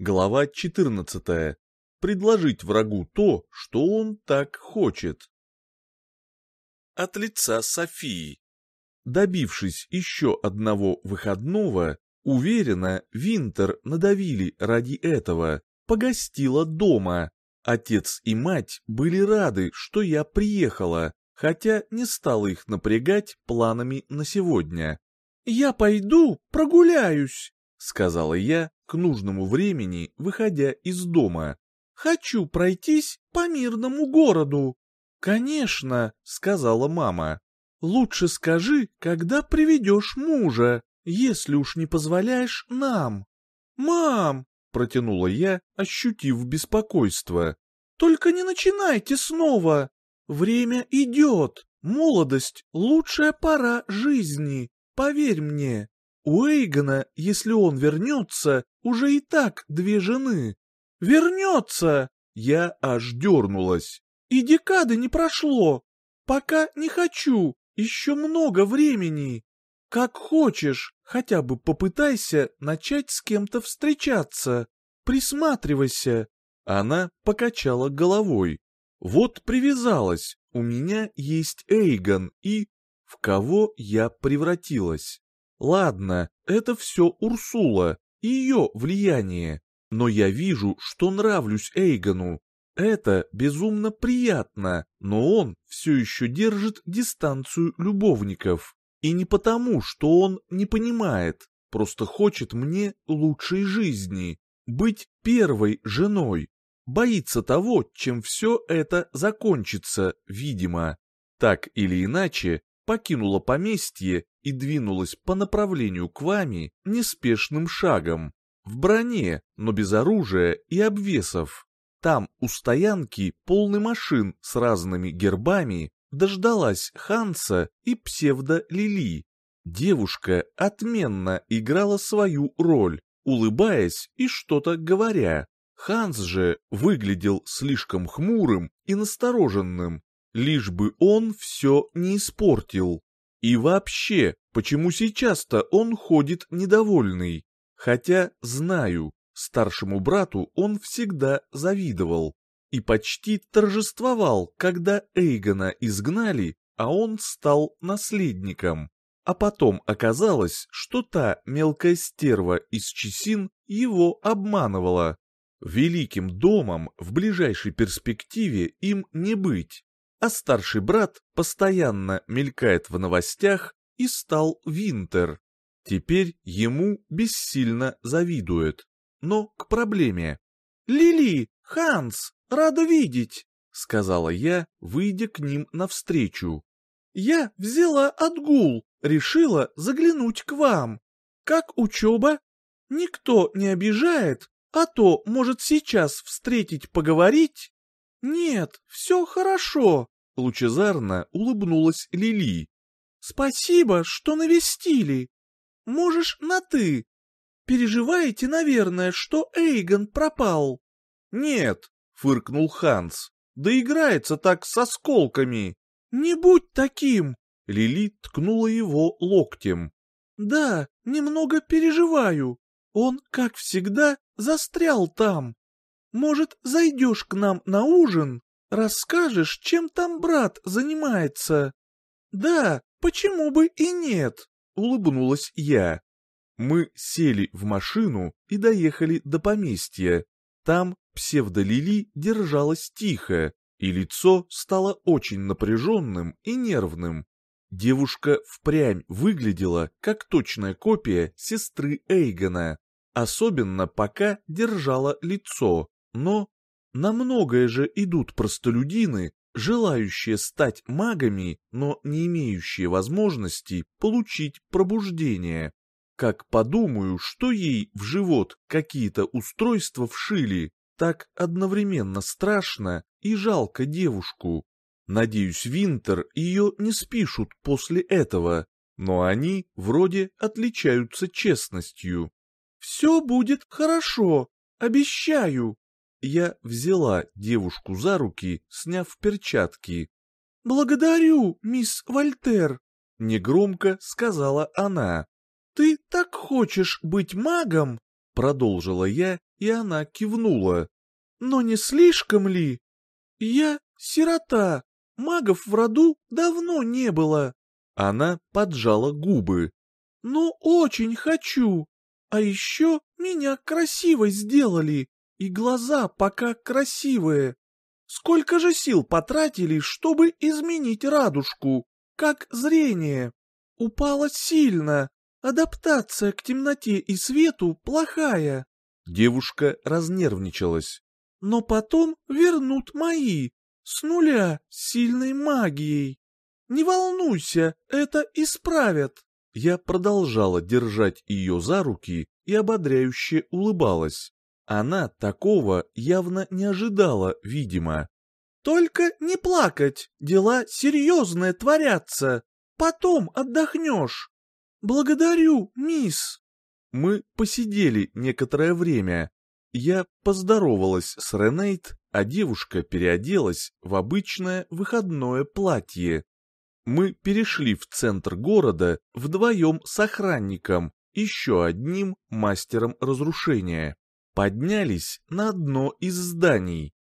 Глава 14. Предложить врагу то, что он так хочет. От лица Софии. Добившись еще одного выходного, уверенно, Винтер надавили ради этого, погостила дома. Отец и мать были рады, что я приехала, хотя не стала их напрягать планами на сегодня. «Я пойду прогуляюсь», — сказала я, к нужному времени, выходя из дома. «Хочу пройтись по мирному городу». «Конечно», — сказала мама. «Лучше скажи, когда приведешь мужа, если уж не позволяешь нам». «Мам!» — протянула я, ощутив беспокойство. «Только не начинайте снова! Время идет, молодость — лучшая пора жизни, поверь мне». У Эйгона, если он вернется, уже и так две жены. Вернется! Я аж дернулась. И декады не прошло. Пока не хочу, еще много времени. Как хочешь, хотя бы попытайся начать с кем-то встречаться. Присматривайся. Она покачала головой. Вот привязалась, у меня есть Эйгон и... В кого я превратилась? Ладно, это все Урсула, ее влияние. Но я вижу, что нравлюсь Эйгону. Это безумно приятно, но он все еще держит дистанцию любовников. И не потому, что он не понимает, просто хочет мне лучшей жизни, быть первой женой. Боится того, чем все это закончится, видимо. Так или иначе, покинула поместье и двинулась по направлению к вами неспешным шагом, в броне, но без оружия и обвесов. Там у стоянки полный машин с разными гербами дождалась Ханса и псевдо-Лили. Девушка отменно играла свою роль, улыбаясь и что-то говоря. Ханс же выглядел слишком хмурым и настороженным, лишь бы он все не испортил. И вообще, почему сейчас-то он ходит недовольный? Хотя, знаю, старшему брату он всегда завидовал и почти торжествовал, когда Эйгона изгнали, а он стал наследником. А потом оказалось, что та мелкая стерва из Чесин его обманывала. Великим домом в ближайшей перспективе им не быть а старший брат постоянно мелькает в новостях и стал Винтер. Теперь ему бессильно завидует. Но к проблеме. «Лили, Ханс, рада видеть!» — сказала я, выйдя к ним навстречу. «Я взяла отгул, решила заглянуть к вам. Как учеба? Никто не обижает, а то, может, сейчас встретить поговорить?» «Нет, все хорошо», — лучезарно улыбнулась Лили. «Спасибо, что навестили. Можешь на «ты». Переживаете, наверное, что Эйгон пропал?» «Нет», — фыркнул Ханс, — «да играется так с осколками». «Не будь таким!» — Лили ткнула его локтем. «Да, немного переживаю. Он, как всегда, застрял там. Может, зайдешь к нам на ужин? Расскажешь, чем там брат занимается?» «Да, почему бы и нет?» — улыбнулась я. Мы сели в машину и доехали до поместья. Там псевдолили держалась тихо, и лицо стало очень напряженным и нервным. Девушка впрямь выглядела как точная копия сестры Эйгона, особенно пока держала лицо, но на многое же идут простолюдины, желающие стать магами, но не имеющие возможности получить пробуждение. Как подумаю, что ей в живот какие-то устройства вшили, так одновременно страшно и жалко девушку. Надеюсь, Винтер ее не спишут после этого, но они вроде отличаются честностью. «Все будет хорошо, обещаю», я взяла девушку за руки, сняв перчатки. «Благодарю, мисс Вольтер», — негромко сказала она. «Ты так хочешь быть магом?» — продолжила я, и она кивнула. «Но не слишком ли? Я сирота, магов в роду давно не было». Она поджала губы. «Но очень хочу. А еще меня красиво сделали, и глаза пока красивые. Сколько же сил потратили, чтобы изменить радужку, как зрение? Упало сильно, адаптация к темноте и свету плохая. Девушка разнервничалась. Но потом вернут мои, с нуля, сильной магией. Не волнуйся, это исправят. Я продолжала держать ее за руки и ободряюще улыбалась. Она такого явно не ожидала, видимо. «Только не плакать, дела серьезные творятся. Потом отдохнешь. Благодарю, мисс». Мы посидели некоторое время. Я поздоровалась с Ренейт, а девушка переоделась в обычное выходное платье. Мы перешли в центр города вдвоем с охранником, еще одним мастером разрушения поднялись на одно из зданий.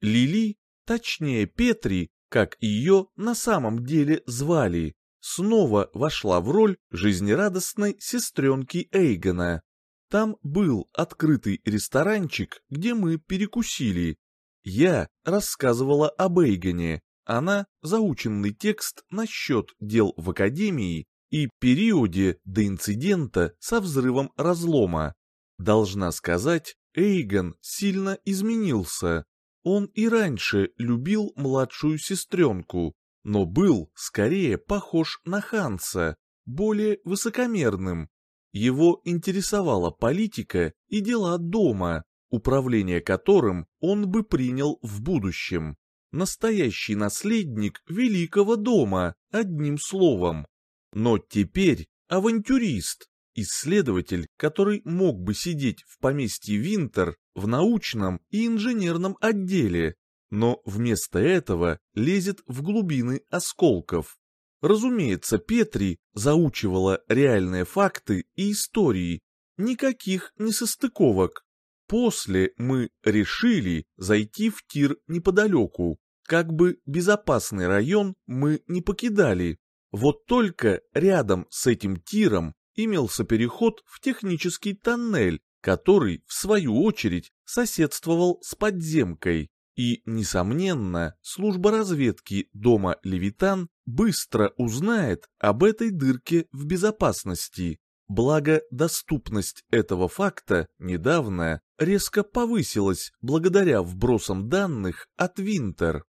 Лили, точнее Петри, как ее на самом деле звали, снова вошла в роль жизнерадостной сестренки Эйгона. Там был открытый ресторанчик, где мы перекусили. Я рассказывала об Эйгоне, она заученный текст насчет дел в Академии и периоде до инцидента со взрывом разлома. Должна сказать, Эйгон сильно изменился. Он и раньше любил младшую сестренку, но был скорее похож на Ханса, более высокомерным. Его интересовала политика и дела дома, управление которым он бы принял в будущем. Настоящий наследник великого дома, одним словом. Но теперь авантюрист, Исследователь, который мог бы сидеть в поместье Винтер в научном и инженерном отделе, но вместо этого лезет в глубины осколков. Разумеется, Петри заучивала реальные факты и истории, никаких несостыковок. После мы решили зайти в тир неподалеку, как бы безопасный район мы не покидали. Вот только рядом с этим тиром имелся переход в технический тоннель, который, в свою очередь, соседствовал с подземкой. И, несомненно, служба разведки дома Левитан быстро узнает об этой дырке в безопасности. Благо, доступность этого факта недавно резко повысилась благодаря вбросам данных от Винтер.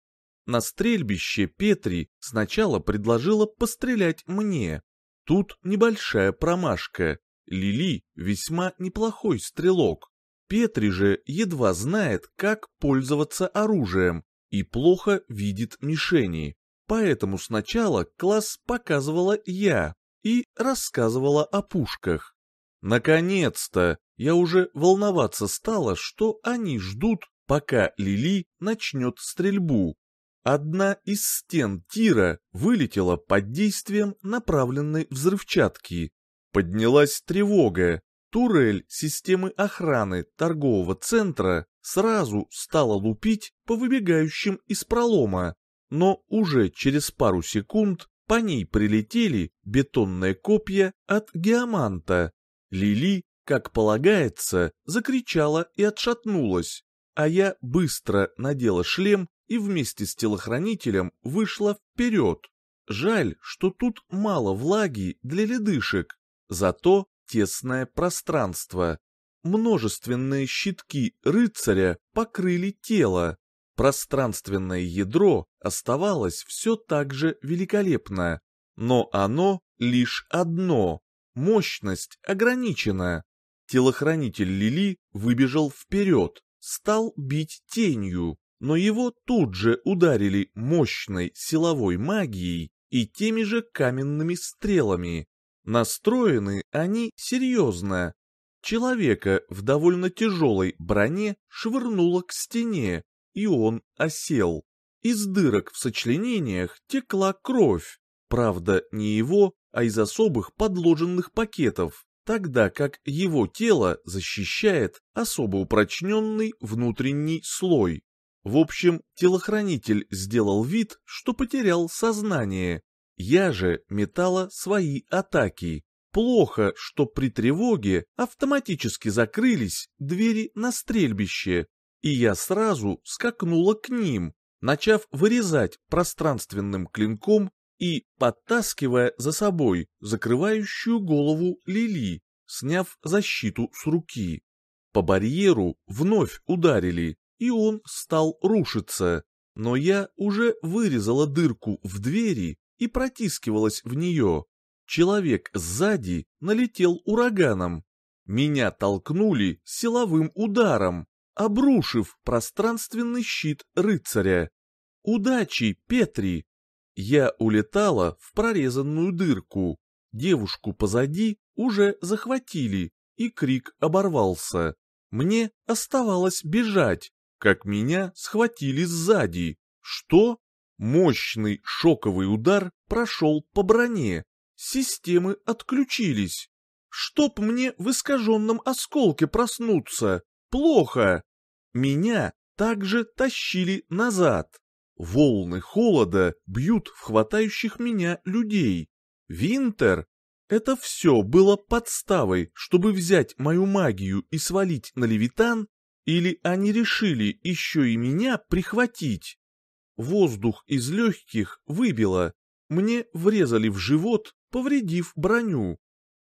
На стрельбище Петри сначала предложила пострелять мне, Тут небольшая промашка. Лили весьма неплохой стрелок. Петри же едва знает, как пользоваться оружием и плохо видит мишени. Поэтому сначала класс показывала я и рассказывала о пушках. Наконец-то я уже волноваться стала, что они ждут, пока Лили начнет стрельбу. Одна из стен тира вылетела под действием направленной взрывчатки. Поднялась тревога. Турель системы охраны торгового центра сразу стала лупить по выбегающим из пролома, но уже через пару секунд по ней прилетели бетонные копья от геоманта. Лили, как полагается, закричала и отшатнулась, а я быстро надела шлем и вместе с телохранителем вышла вперед. Жаль, что тут мало влаги для ледышек, зато тесное пространство. Множественные щитки рыцаря покрыли тело. Пространственное ядро оставалось все так же великолепно, но оно лишь одно, мощность ограничена. Телохранитель Лили выбежал вперед, стал бить тенью но его тут же ударили мощной силовой магией и теми же каменными стрелами. Настроены они серьезно. Человека в довольно тяжелой броне швырнуло к стене, и он осел. Из дырок в сочленениях текла кровь, правда не его, а из особых подложенных пакетов. тогда как его тело защищает особо упрочненный внутренний слой. В общем, телохранитель сделал вид, что потерял сознание. Я же метала свои атаки. Плохо, что при тревоге автоматически закрылись двери на стрельбище, и я сразу скакнула к ним, начав вырезать пространственным клинком и подтаскивая за собой закрывающую голову Лили, сняв защиту с руки. По барьеру вновь ударили, и он стал рушиться, но я уже вырезала дырку в двери и протискивалась в нее. Человек сзади налетел ураганом. Меня толкнули силовым ударом, обрушив пространственный щит рыцаря. Удачи, Петри! Я улетала в прорезанную дырку. Девушку позади уже захватили, и крик оборвался. Мне оставалось бежать, как меня схватили сзади. Что? Мощный шоковый удар прошел по броне. Системы отключились. Чтоб мне в искаженном осколке проснуться. Плохо. Меня также тащили назад. Волны холода бьют в хватающих меня людей. Винтер? Это все было подставой, чтобы взять мою магию и свалить на Левитан или они решили еще и меня прихватить? Воздух из легких выбило, мне врезали в живот, повредив броню.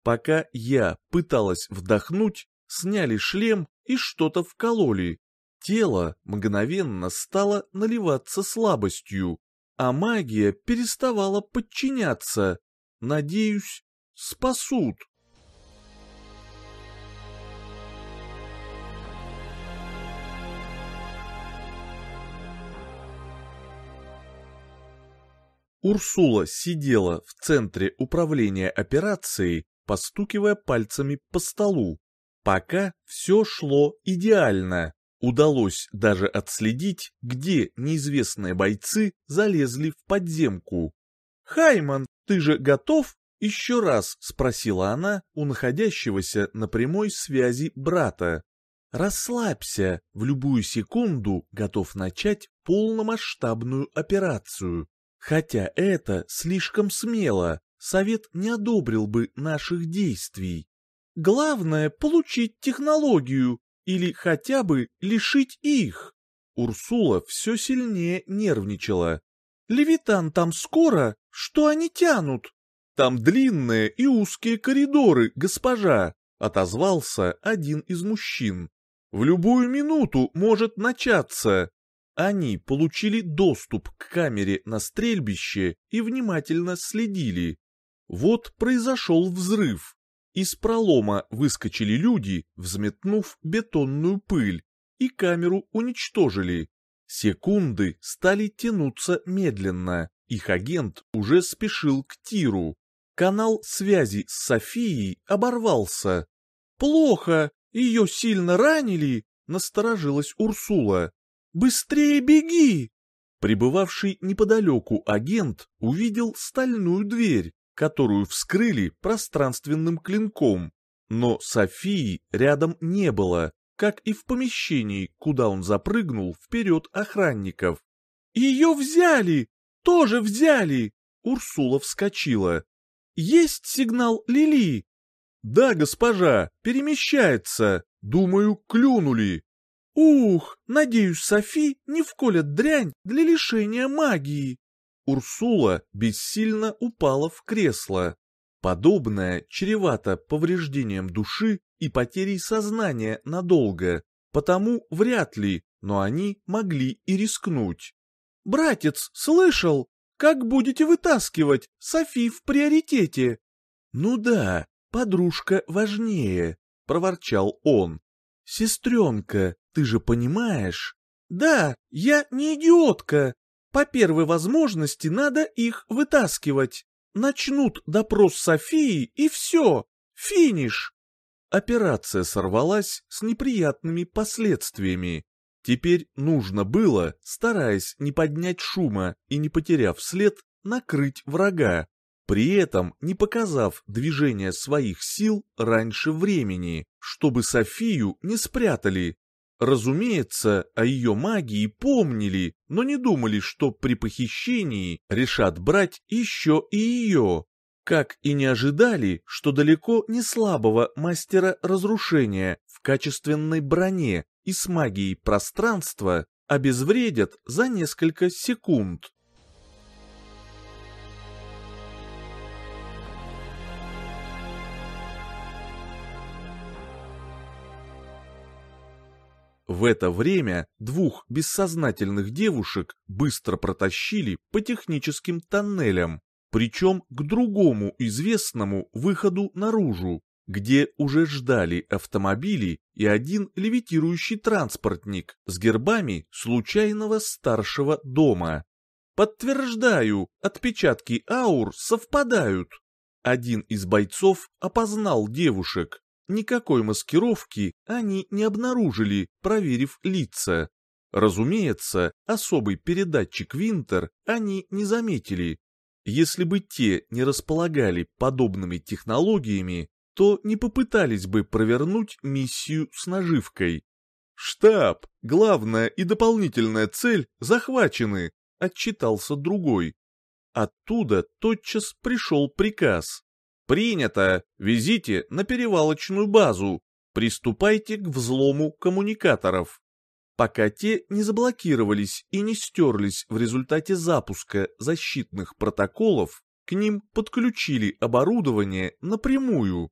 Пока я пыталась вдохнуть, сняли шлем и что-то вкололи. Тело мгновенно стало наливаться слабостью, а магия переставала подчиняться. Надеюсь, спасут. Урсула сидела в центре управления операцией, постукивая пальцами по столу. Пока все шло идеально. Удалось даже отследить, где неизвестные бойцы залезли в подземку. «Хайман, ты же готов?» — еще раз спросила она у находящегося на прямой связи брата. «Расслабься, в любую секунду готов начать полномасштабную операцию. Хотя это слишком смело, совет не одобрил бы наших действий. Главное — получить технологию или хотя бы лишить их. Урсула все сильнее нервничала. «Левитан там скоро? Что они тянут?» «Там длинные и узкие коридоры, госпожа», — отозвался один из мужчин. «В любую минуту может начаться». Они получили доступ к камере на стрельбище и внимательно следили. Вот произошел взрыв. Из пролома выскочили люди, взметнув бетонную пыль, и камеру уничтожили. Секунды стали тянуться медленно, их агент уже спешил к тиру. Канал связи с Софией оборвался. «Плохо, ее сильно ранили», — насторожилась Урсула. Быстрее беги!» Прибывавший неподалеку агент увидел стальную дверь, которую вскрыли пространственным клинком, но Софии рядом не было, как и в помещении, куда он запрыгнул вперед охранников. «Ее взяли! Тоже взяли!» Урсула вскочила. «Есть сигнал Лили?» «Да, госпожа, перемещается. Думаю, клюнули». «Ух, надеюсь, Софи не вколят дрянь для лишения магии!» Урсула бессильно упала в кресло. Подобное чревато повреждением души и потерей сознания надолго, потому вряд ли, но они могли и рискнуть. «Братец, слышал? Как будете вытаскивать? Софи в приоритете!» «Ну да, подружка важнее», — проворчал он. «Сестренка, ты же понимаешь?» «Да, я не идиотка. По первой возможности надо их вытаскивать. Начнут допрос Софии и все. Финиш!» Операция сорвалась с неприятными последствиями. Теперь нужно было, стараясь не поднять шума и не потеряв след, накрыть врага. при этом не показав движения своих сил раньше времени, чтобы Софию не спрятали. Разумеется, о ее магии помнили, но не думали, что при похищении решат брать еще и ее. Как и не ожидали, что далеко не слабого мастера разрушения в качественной броне и с магией пространства обезвредят за несколько секунд. В это время двух бессознательных девушек быстро протащили по техническим тоннелям, причем к другому известному выходу наружу, где уже ждали автомобили и один левитирующий транспортник с гербами случайного старшего дома. Подтверждаю, отпечатки аур совпадают. Один из бойцов опознал девушек. Никакой маскировки они не обнаружили, проверив лица. Разумеется, особый передатчик Винтер они не заметили. Если бы те не располагали подобными технологиями, то не попытались бы провернуть миссию с наживкой. «Штаб, главная и дополнительная цель захвачены», — отчитался другой. Оттуда тотчас пришел приказ. «Принято! Везите на перевалочную базу. Приступайте к взлому коммуникаторов». Пока те не заблокировались и не стерлись в результате запуска защитных протоколов, к ним подключили оборудование напрямую.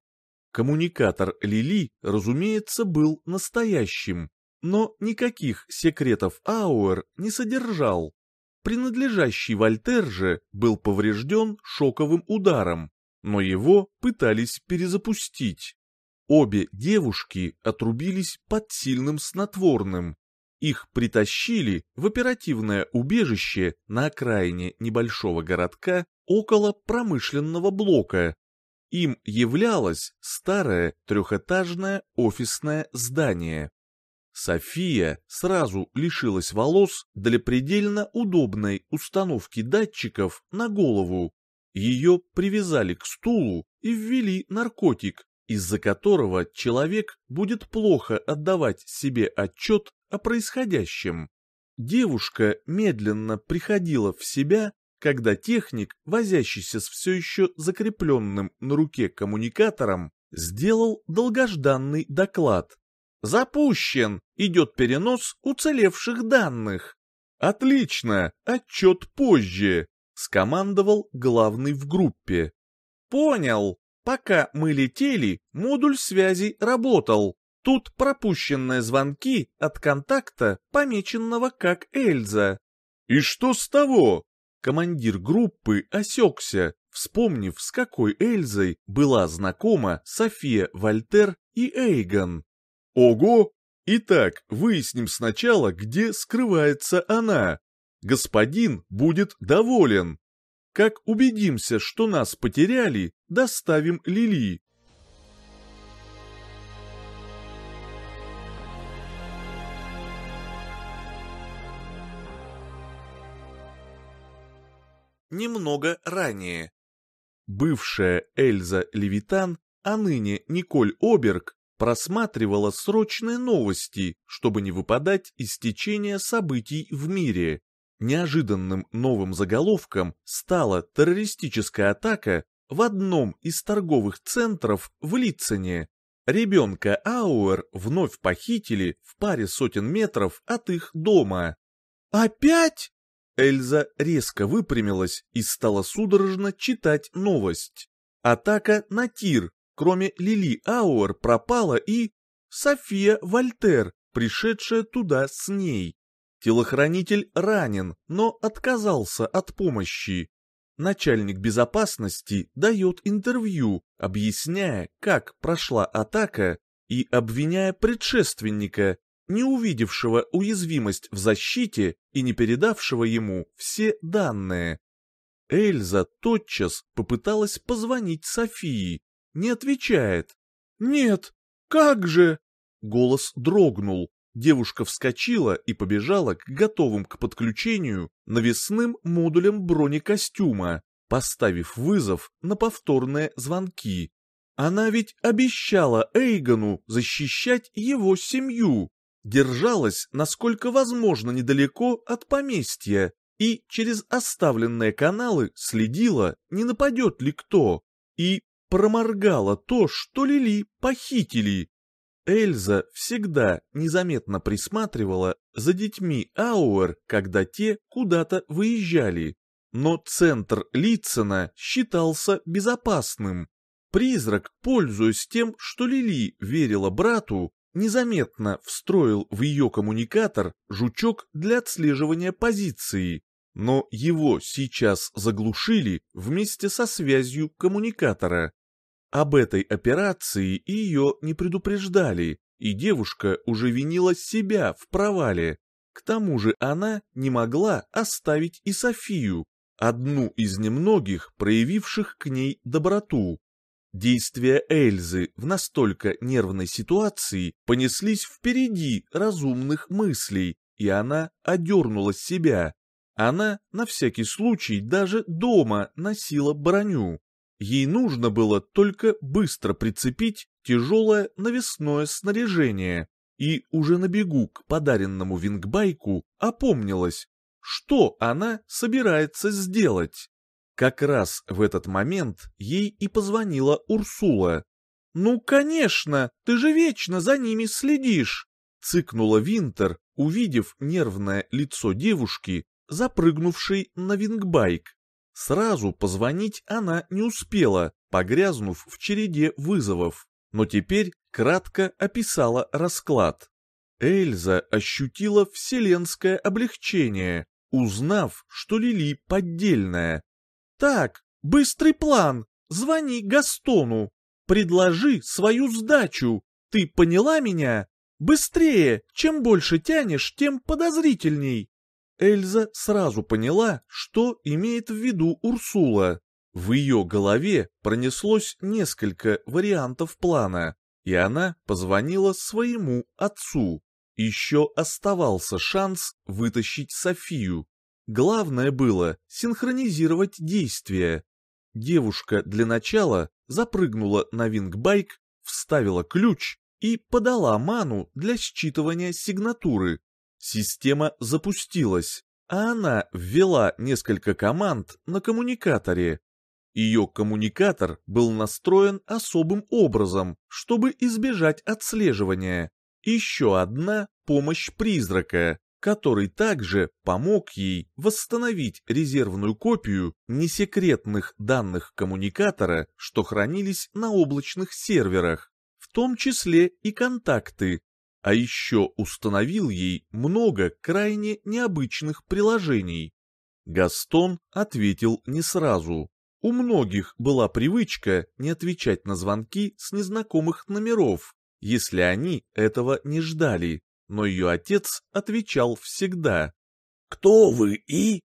Коммуникатор Лили, разумеется, был настоящим, но никаких секретов Ауэр не содержал. Принадлежащий Вольтер же был поврежден шоковым ударом, но его пытались перезапустить. Обе девушки отрубились под сильным снотворным. Их притащили в оперативное убежище на окраине небольшого городка около промышленного блока, им являлось старое трехэтажное офисное здание. София сразу лишилась волос для предельно удобной установки датчиков на голову. Ее привязали к стулу и ввели наркотик, из-за которого человек будет плохо отдавать себе отчет о происходящем. Девушка медленно приходила в себя когда техник, возящийся с все еще закрепленным на руке коммуникатором, сделал долгожданный доклад. «Запущен! Идет перенос уцелевших данных!» «Отлично! Отчет позже!» — скомандовал главный в группе. «Понял! Пока мы летели, модуль связи работал. Тут пропущенные звонки от контакта, помеченного как Эльза». «И что с того?» Командир группы осекся, вспомнив, с какой Эльзой была знакома София Вольтер и Эйгон. Ого! Итак, выясним сначала, где скрывается она. Господин будет доволен. Как убедимся, что нас потеряли, доставим Лили. немного ранее. Бывшая Эльза Левитан, а ныне Николь Оберг, просматривала срочные новости, чтобы не выпадать из течения событий в мире. Неожиданным новым заголовком стала террористическая атака в одном из торговых центров в Литцене. Ребенка Ауэр вновь похитили в паре сотен метров от их дома. «Опять?» Эльза резко выпрямилась и стала судорожно читать новость. Атака на тир, кроме Лили Ауэр, пропала и... София Вольтер, пришедшая туда с ней. Телохранитель ранен, но отказался от помощи. Начальник безопасности дает интервью, объясняя, как прошла атака и обвиняя предшественника, не увидевшего уязвимость в защите и не передавшего ему все данные. Эльза тотчас попыталась позвонить Софии, не отвечает. «Нет, как же?» Голос дрогнул, девушка вскочила и побежала к готовым к подключению навесным модулям бронекостюма, поставив вызов на повторные звонки. Она ведь обещала Эйгону защищать его семью, держалась, насколько возможно, недалеко от поместья и через оставленные каналы следила, не нападет ли кто, и проморгала то, что Лили похитили. Эльза всегда незаметно присматривала за детьми Ауэр, когда те куда-то выезжали. Но центр Литцена считался безопасным. Призрак, пользуясь тем, что Лили верила брату, незаметно встроил в ее коммуникатор жучок для отслеживания позиции, но его сейчас заглушили вместе со связью коммуникатора. Об этой операции ее не предупреждали, и девушка уже винила себя в провале. К тому же она не могла оставить и Софию, одну из немногих, проявивших к ней доброту. Действия Эльзы в настолько нервной ситуации понеслись впереди разумных мыслей, и она одернула себя. Она на всякий случай даже дома носила броню. Ей нужно было только быстро прицепить тяжелое навесное снаряжение, и уже на бегу к подаренному вингбайку опомнилась, что она собирается сделать. Как раз в этот момент ей и позвонила Урсула. «Ну, конечно, ты же вечно за ними следишь!» Цыкнула Винтер, увидев нервное лицо девушки, запрыгнувшей на вингбайк. Сразу позвонить она не успела, погрязнув в череде вызовов, но теперь кратко описала расклад. Эльза ощутила вселенское облегчение, узнав, что Лили поддельная. «Так, быстрый план, звони Гастону, предложи свою сдачу, ты поняла меня? Быстрее, чем больше тянешь, тем подозрительней». Эльза сразу поняла, что имеет в виду Урсула. В ее голове пронеслось несколько вариантов плана, и она позвонила своему отцу. Еще оставался шанс вытащить Софию. Главное было синхронизировать действия. Девушка для начала запрыгнула на вингбайк, вставила ключ и подала ману для считывания сигнатуры. Система запустилась, а она ввела несколько команд на коммуникаторе. Ее коммуникатор был настроен особым образом, чтобы избежать отслеживания. Еще одна помощь призрака, который также помог ей восстановить резервную копию несекретных данных коммуникатора, что хранились на облачных серверах, в том числе и контакты, а еще установил ей много крайне необычных приложений. Гастон ответил не сразу. У многих была привычка не отвечать на звонки с незнакомых номеров, если они этого не ждали, но ее отец отвечал всегда. «Кто вы и...»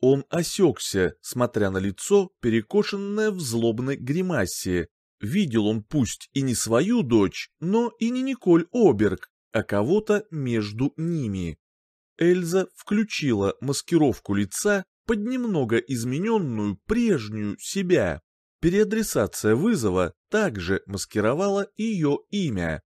Он осекся, смотря на лицо, перекошенное в злобной гримасе. Видел он пусть и не свою дочь, но и не Николь Оберг, а кого-то между ними. Эльза включила маскировку лица под немного измененную прежнюю себя. Переадресация вызова также маскировала ее имя.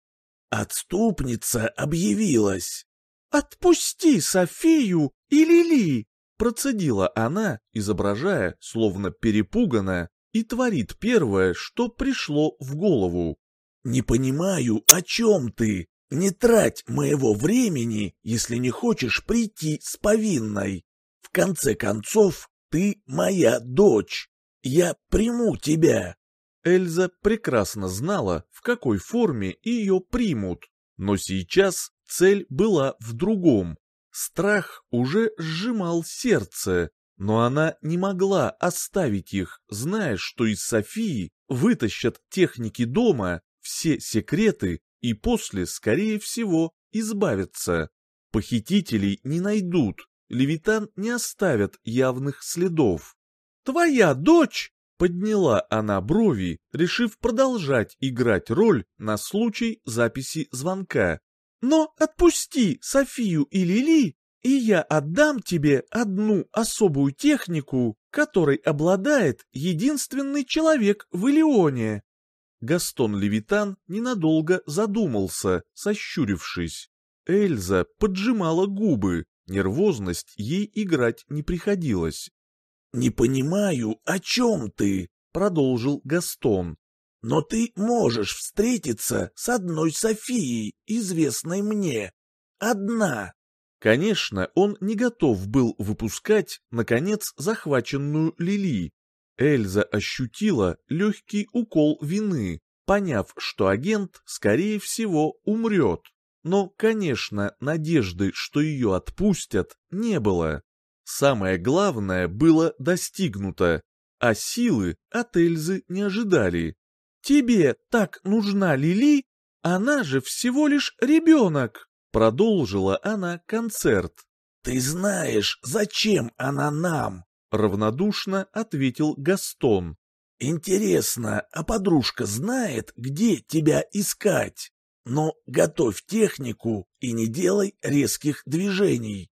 «Отступница объявилась!» «Отпусти Софию и Лили!» Процедила она, изображая, словно перепуганная, и творит первое, что пришло в голову. «Не понимаю, о чем ты?» Не трать моего времени, если не хочешь прийти с повинной. В конце концов, ты моя дочь. Я приму тебя. Эльза прекрасно знала, в какой форме ее примут, но сейчас цель была в другом. Страх уже сжимал сердце, но она не могла оставить их, зная, что из Софии вытащат техники дома все секреты и после, скорее всего, избавятся. Похитителей не найдут, Левитан не оставят явных следов. «Твоя дочь!» — подняла она брови, решив продолжать играть роль на случай записи звонка. «Но отпусти Софию и Лили, и я отдам тебе одну особую технику, которой обладает единственный человек в Илионе. Гастон Левитан ненадолго задумался, сощурившись. Эльза поджимала губы, нервозность ей играть не приходилось. «Не понимаю, о чем ты?» — продолжил Гастон. «Но ты можешь встретиться с одной Софией, известной мне. Одна». Конечно, он не готов был выпускать, наконец, захваченную Лили. Эльза ощутила легкий укол вины, поняв, что агент, скорее всего, умрет. Но, конечно, надежды, что ее отпустят, не было. Самое главное было достигнуто, а силы от Эльзы не ожидали. «Тебе так нужна Лили? Она же всего лишь ребенок!» Продолжила она концерт. «Ты знаешь, зачем она нам?» Равнодушно ответил Гастон. «Интересно, а подружка знает, где тебя искать? Но готовь технику и не делай резких движений.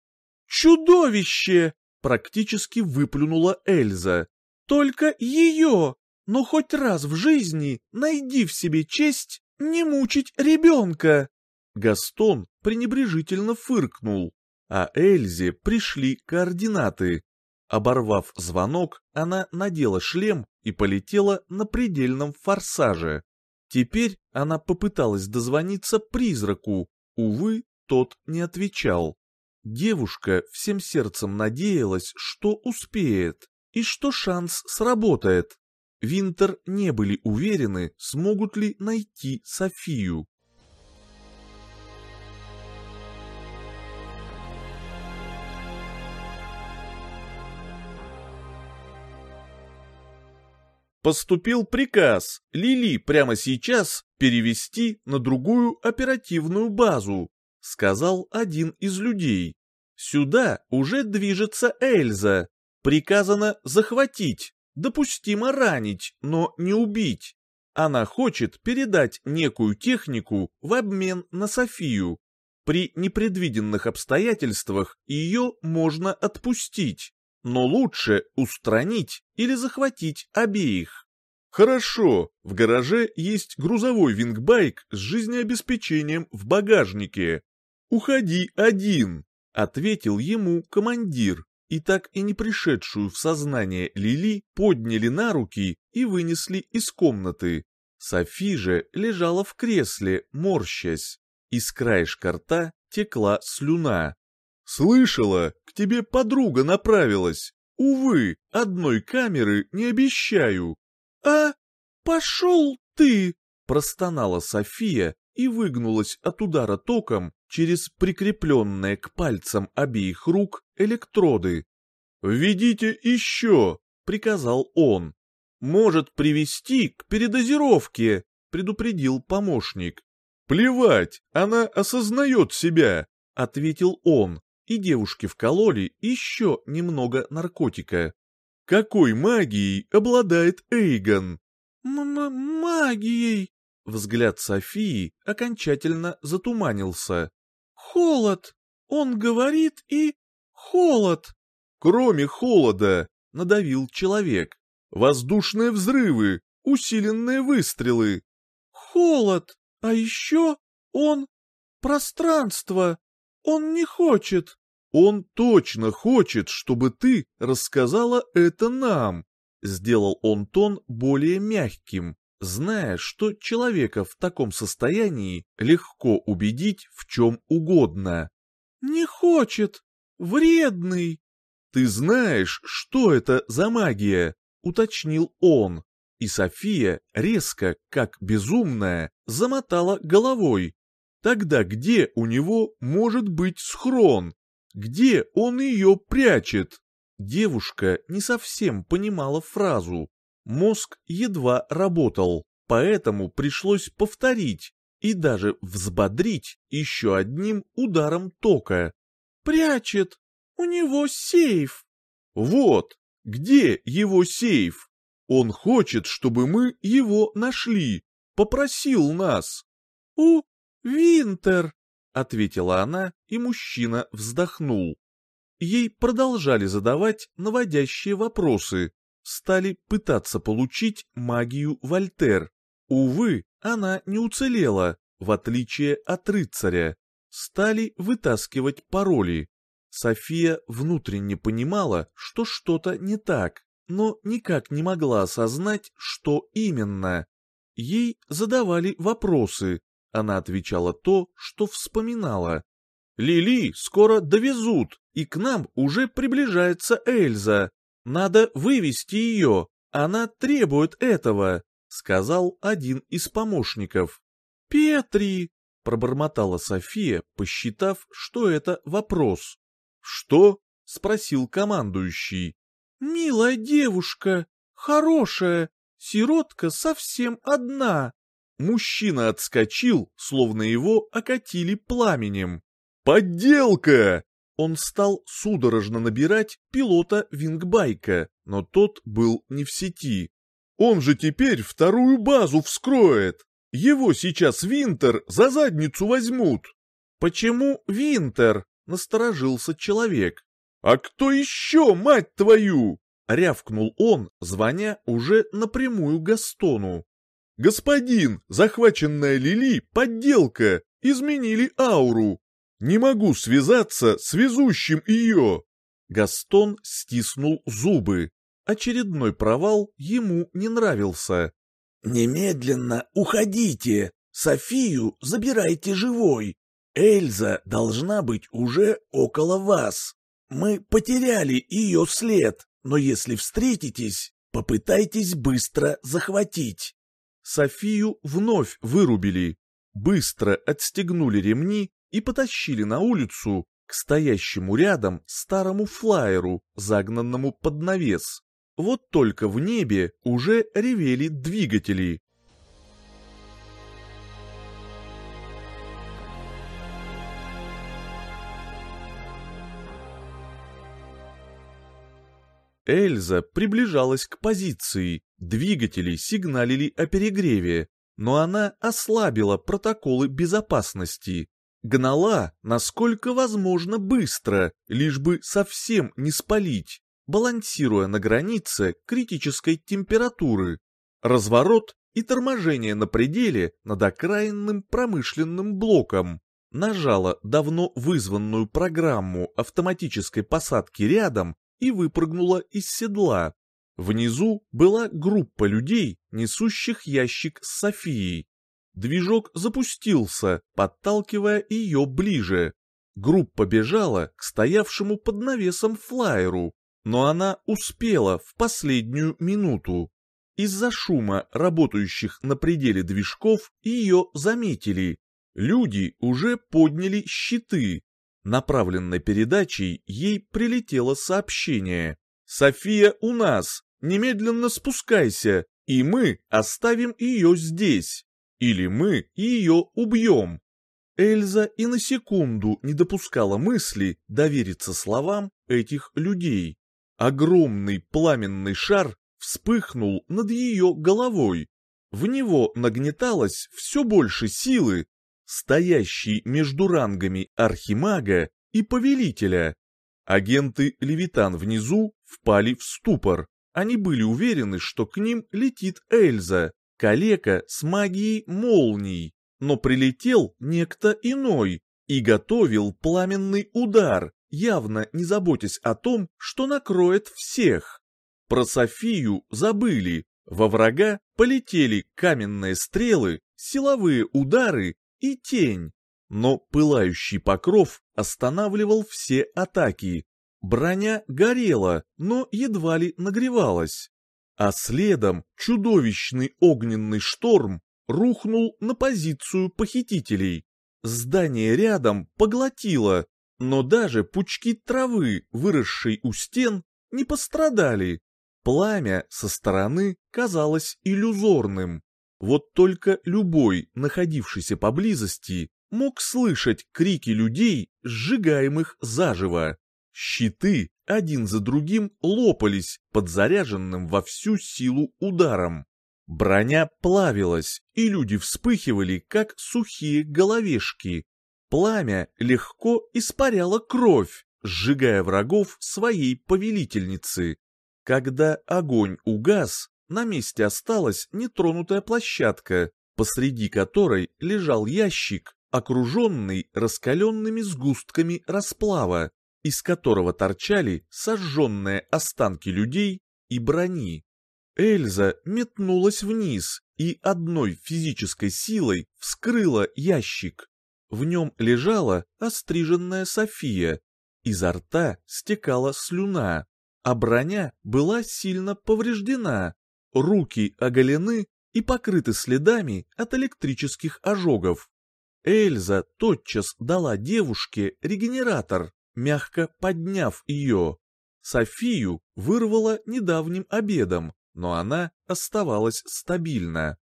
«Чудовище!» — практически выплюнула Эльза. «Только ее! Но хоть раз в жизни найди в себе честь не мучить ребенка!» Гастон пренебрежительно фыркнул, а Эльзе пришли координаты. Оборвав звонок, она надела шлем и полетела на предельном форсаже. Теперь она попыталась дозвониться призраку, увы, тот не отвечал. Девушка всем сердцем надеялась, что успеет, и что шанс сработает. Винтер не были уверены, смогут ли найти Софию. Поступил приказ Лили прямо сейчас перевести на другую оперативную базу сказал один из людей. Сюда уже движется Эльза. Приказано захватить, допустимо ранить, но не убить. Она хочет передать некую технику в обмен на Софию. При непредвиденных обстоятельствах ее можно отпустить, но лучше устранить или захватить обеих. Хорошо, в гараже есть грузовой вингбайк с жизнеобеспечением в багажнике. «Уходи один», — ответил ему командир, и так и не пришедшую в сознание Лили подняли на руки и вынесли из комнаты. Софи же лежала в кресле, морщась. Из краешка рта текла слюна. «Слышала, к тебе подруга направилась. Увы, одной камеры не обещаю». «А, пошел ты!» — простонала София и выгнулась от удара током через прикрепленные к пальцам обеих рук электроды. «Введите еще!» — приказал он. «Может привести к передозировке», — предупредил помощник. «Плевать, она осознает себя», — ответил он, и девушке вкололи еще немного наркотика. «Какой магией обладает Эйгон?» М «Магией!» Взгляд Софии окончательно затуманился. Холод! Он говорит и... холод! Кроме холода, надавил человек. Воздушные взрывы, усиленные выстрелы. Холод! А еще он... пространство! Он не хочет. Он точно хочет, чтобы ты рассказала это нам. Сделал он тон более мягким зная, что человека в таком состоянии легко убедить в чем угодно. «Не хочет! Вредный!» «Ты знаешь, что это за магия?» — уточнил он. И София резко, как безумная, замотала головой. Тогда где у него может быть схрон? Где он ее прячет? Девушка не совсем понимала фразу, Мозг едва работал, поэтому пришлось повторить и даже взбодрить еще одним ударом тока. «Прячет! У него сейф!» «Вот! Где его сейф? Он хочет, чтобы мы его нашли. Попросил нас!» «У Винтер!» — ответила она, и мужчина вздохнул. ей продолжали задавать наводящие вопросы, стали пытаться получить магию Вольтер. Увы, она не уцелела, в отличие от рыцаря. Стали вытаскивать пароли. София внутренне понимала, что что-то не так, но никак не могла осознать, что именно. Ей задавали вопросы, она отвечала то, что вспоминала. «Лили скоро довезут, и к нам уже приближается Эльза. Надо вывести ее, она требует этого», — сказал один из помощников. «Петри!» — пробормотала София, посчитав, что это вопрос. «Что?» — спросил командующий. «Милая девушка, хорошая, сиротка совсем одна». Мужчина отскочил, словно его окатили пламенем. «Подделка!» Он стал судорожно набирать пилота вингбайка, но тот был не в сети. «Он же теперь вторую базу вскроет! Его сейчас Винтер за задницу возьмут!» «Почему Винтер?» — насторожился человек. «А кто еще, мать твою?» — рявкнул он, звоня уже напрямую Гастону. «Господин, захваченная Лили — подделка, изменили ауру. Не могу связаться с везущим ее!» Гастон стиснул зубы. Очередной провал ему не нравился. «Немедленно уходите! Софию забирайте живой! Эльза должна быть уже около вас!» Мы потеряли ее след, но если встретитесь, попытайтесь быстро захватить. Софию вновь вырубили, быстро отстегнули ремни и потащили на улицу к стоящему рядом старому флайеру, загнанному под навес. Вот только в небе уже ревели двигатели. Эльза приближалась к позиции, двигатели сигналили о перегреве, но она ослабила протоколы безопасности. Гнала, насколько возможно, быстро, лишь бы совсем не спалить, балансируя на границе критической температуры. Разворот и торможение на пределе над окраинным промышленным блоком. Нажала давно вызванную программу автоматической посадки рядом и выпрыгнула из седла. Внизу была группа людей, несущих ящик с Софией. Движок запустился, подталкивая ее ближе. Группа бежала к стоявшему под навесом флайеру, но она успела в последнюю минуту. Из-за шума работающих на пределе движков ее заметили. Люди уже подняли щиты, Направленной передачей ей прилетело сообщение. «София у нас! Немедленно спускайся, и мы оставим ее здесь. Или мы ее убьем». Эльза и на секунду не допускала мысли довериться словам этих людей. Огромный пламенный шар вспыхнул над ее головой. В него нагнеталось все больше силы, стоящий между рангами архимага и повелителя. Агенты Левитан внизу впали в ступор. Они были уверены, что к ним летит Эльза, калека с магией молний. Но прилетел некто иной и готовил пламенный удар, явно не заботясь о том, что накроет всех. Про Софию забыли, во врага полетели каменные стрелы, силовые удары и тень, но пылающий покров останавливал все атаки. Броня горела, но едва ли нагревалась. А следом чудовищный огненный шторм рухнул на позицию похитителей. Здание рядом поглотило, но даже пучки травы, выросшей у стен, не пострадали. Пламя со стороны казалось иллюзорным. Вот только любой, находившийся поблизости, мог слышать крики людей, сжигаемых заживо. Щиты один за другим лопались под заряженным во всю силу ударом. Броня плавилась, и люди вспыхивали, как сухие головешки. Пламя легко испаряло кровь, сжигая врагов своей повелительницы. Когда огонь угас, на месте осталась нетронутая площадка, посреди которой лежал ящик, окруженный раскаленными сгустками расплава, из которого торчали сожженные останки людей и брони. Эльза метнулась вниз и одной физической силой вскрыла ящик. В нем лежала остриженная София, изо рта стекала слюна, а броня была сильно повреждена, руки оголены и покрыты следами от электрических ожогов. Эльза тотчас дала девушке регенератор, мягко подняв ее. Софию вырвала недавним обедом, но она оставалась стабильна.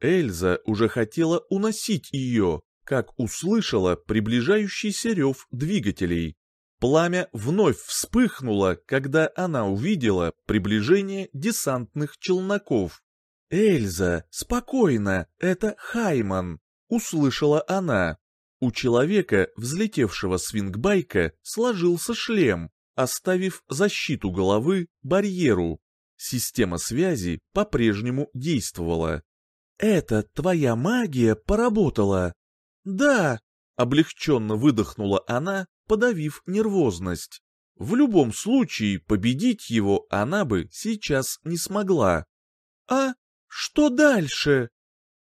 Эльза уже хотела уносить ее, как услышала приближающийся рев двигателей. Пламя вновь вспыхнуло, когда она увидела приближение десантных челноков. «Эльза, спокойно, это Хайман!» — услышала она. У человека, взлетевшего с вингбайка, сложился шлем, оставив защиту головы барьеру. Система связи по-прежнему действовала. «Это твоя магия поработала?» «Да», — облегченно выдохнула она, подавив нервозность. В любом случае победить его она бы сейчас не смогла. «А что дальше?»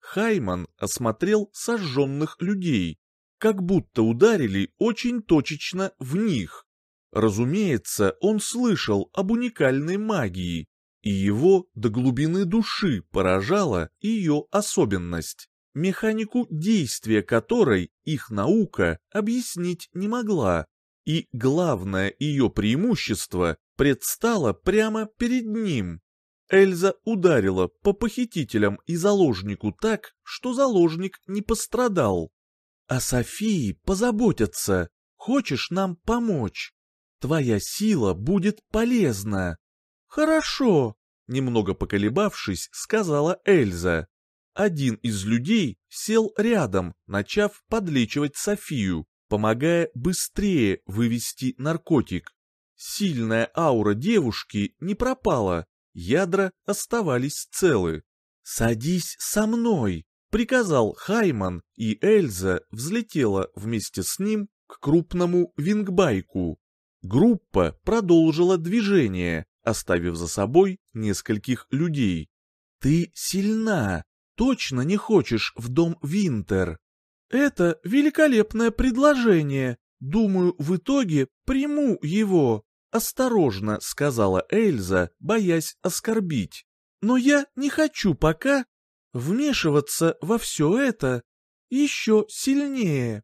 Хайман осмотрел сожженных людей, как будто ударили очень точечно в них. Разумеется, он слышал об уникальной магии, и его до глубины души поражала ее особенность, механику действия которой их наука объяснить не могла, и главное ее преимущество предстало прямо перед ним. Эльза ударила по похитителям и заложнику так, что заложник не пострадал. «О Софии позаботятся. Хочешь нам помочь?» Твоя сила будет полезна. Хорошо, немного поколебавшись, сказала Эльза. Один из людей сел рядом, начав подлечивать Софию, помогая быстрее вывести наркотик. Сильная аура девушки не пропала, ядра оставались целы. «Садись со мной», — приказал Хайман, и Эльза взлетела вместе с ним к крупному вингбайку. Группа продолжила движение, оставив за собой нескольких людей. «Ты сильна, точно не хочешь в дом Винтер?» «Это великолепное предложение. Думаю, в итоге приму его», — осторожно сказала Эльза, боясь оскорбить. «Но я не хочу пока вмешиваться во все это еще сильнее.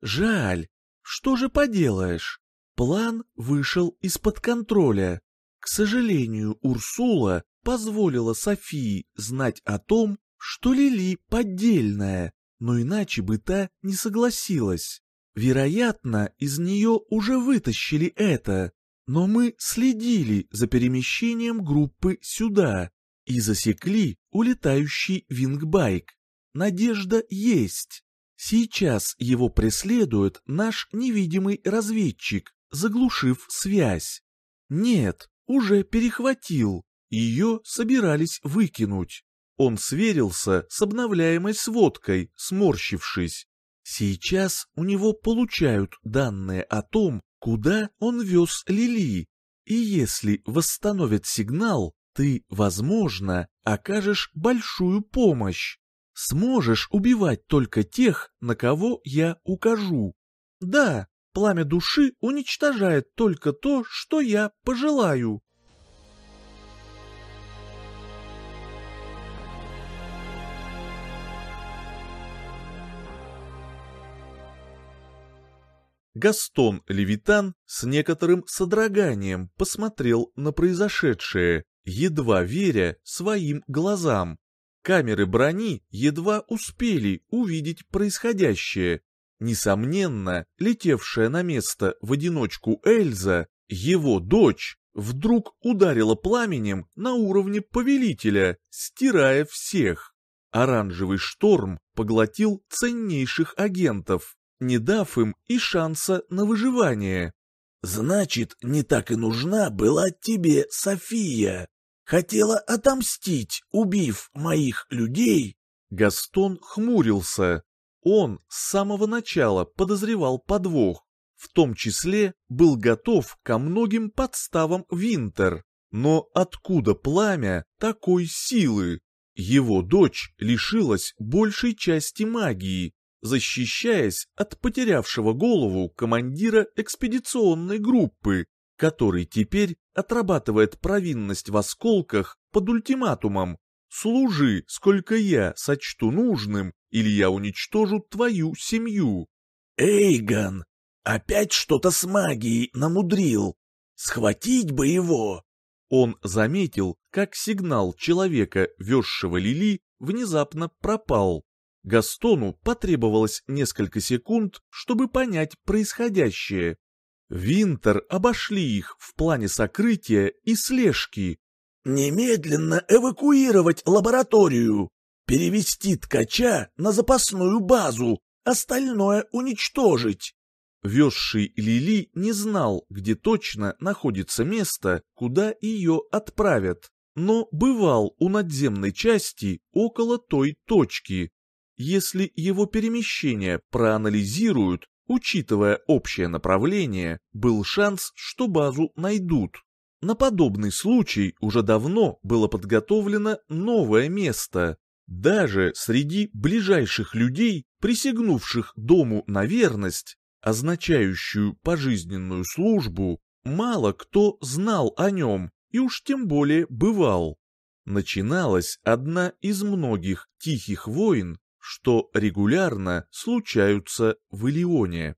Жаль, что же поделаешь?» План вышел из-под контроля. К сожалению, Урсула позволила Софии знать о том, что Лили поддельная, но иначе бы та не согласилась. Вероятно, из нее уже вытащили это, но мы следили за перемещением группы сюда и засекли улетающий вингбайк. Надежда есть. Сейчас его преследует наш невидимый разведчик, заглушив связь. Нет, уже перехватил, ее собирались выкинуть. Он сверился с обновляемой сводкой, сморщившись. Сейчас у него получают данные о том, куда он вез Лили, и если восстановят сигнал, ты, возможно, окажешь большую помощь. Сможешь убивать только тех, на кого я укажу. Да, Пламя души уничтожает только то, что я пожелаю. Гастон Левитан с некоторым содроганием посмотрел на произошедшее, едва веря своим глазам. Камеры брони едва успели увидеть происходящее, Несомненно, летевшая на место в одиночку Эльза, его дочь, вдруг ударила пламенем на уровне повелителя, стирая всех. Оранжевый шторм поглотил ценнейших агентов, не дав им и шанса на выживание. Значит, не так и нужна была тебе София. Хотела отомстить, убив моих людей. Гастон хмурился. Он с самого начала подозревал подвох. В том числе был готов ко многим подставам Винтер. Но откуда пламя такой силы? Его дочь лишилась большей части магии, защищаясь от потерявшего голову командира экспедиционной группы, который теперь отрабатывает провинность в осколках под ультиматумом «Служи, сколько я сочту нужным, или я уничтожу твою семью». «Эйгон, опять что-то с магией намудрил. Схватить бы его!» Он заметил, как сигнал человека, везшего Лили, внезапно пропал. Гастону потребовалось несколько секунд, чтобы понять происходящее. Винтер обошли их в плане сокрытия и слежки. «Немедленно эвакуировать лабораторию! Перевести ткача на запасную базу, остальное уничтожить!» Везший Лили не знал, где точно находится место, куда ее отправят, но бывал у надземной части около той точки. Если его перемещение проанализируют, учитывая общее направление, был шанс, что базу найдут. На подобный случай уже давно было подготовлено новое место. Даже среди ближайших людей, присягнувших дому на верность, означающую пожизненную службу, мало кто знал о нем и уж тем более бывал. Начиналась одна из многих тихих войн, что регулярно случаются в Илионе.